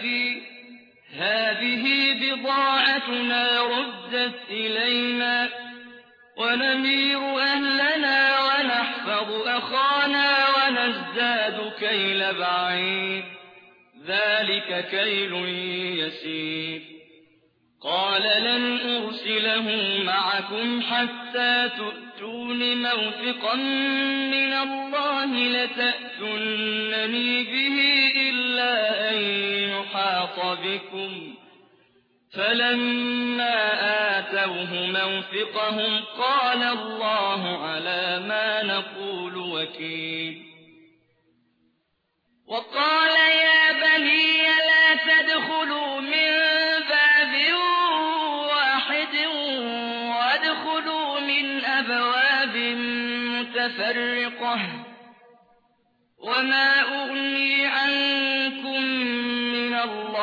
نبغي هذه بضاعتنا ردت إلينا. ونمير أهلنا ونحفظ أخانا ونزداد كيل بعيد ذلك كيل يسير. قال لن أرسله معكم حتى تؤتون موثقا من الله لتأتنني به إلا أن بكم فلما آتوه موثقهم قال الله على ما نقول وكيل وقال يا بني لا تدخلوا من باب واحد وادخلوا من أبواب متفرقة وما أغني من